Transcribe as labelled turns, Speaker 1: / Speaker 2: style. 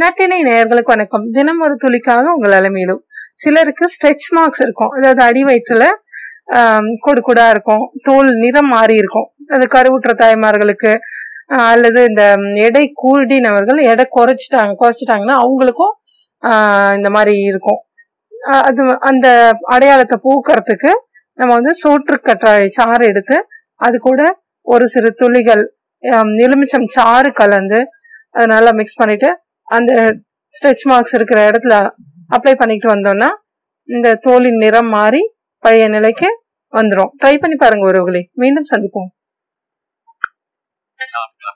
Speaker 1: நட்டினை நேயர்களுக்கு வணக்கம். தினம் ஒரு துளிக்காக உங்கள் அலமையிலும் சிலருக்கு ஸ்ட்ரெச் மார்க்ஸ் இருக்கும். அதாவது அடி வயிற்றுல கொடுக்குடா கொடு இருக்கும். தோல் நிறம் மாறி இருக்கும். அது கருவுற்ற தாய்மார்களுக்கு அல்லது இந்த எடை கூடினவர்கள் எடை குறைச்சிட்டாங்க குறைச்சிட்டாங்கன்னா அவங்களுக்கும் இந்த மாதிரி இருக்கும். அது அந்த அடையாளத்தை போக்குறதுக்கு நம்ம வந்து சோற்று கற்றாழை சாறு எடுத்து அது கூட ஒரு சிறு துளிகள் எலுமிச்சம் சாறு கலந்து அதை நல்லா மிக்ஸ் பண்ணிட்டு அந்த ஸ்ட்ரெச் மார்க்ஸ் இருக்கிற இடத்துல அப்ளை பண்ணிட்டு வந்தோம்னா இந்த தோலின் நிறம் மாறி பழைய நிலைக்கு வந்துரும். ட்ரை பண்ணி பாருங்க ஒருவர்களே மீண்டும் சந்திப்போம்.
Speaker 2: Stop.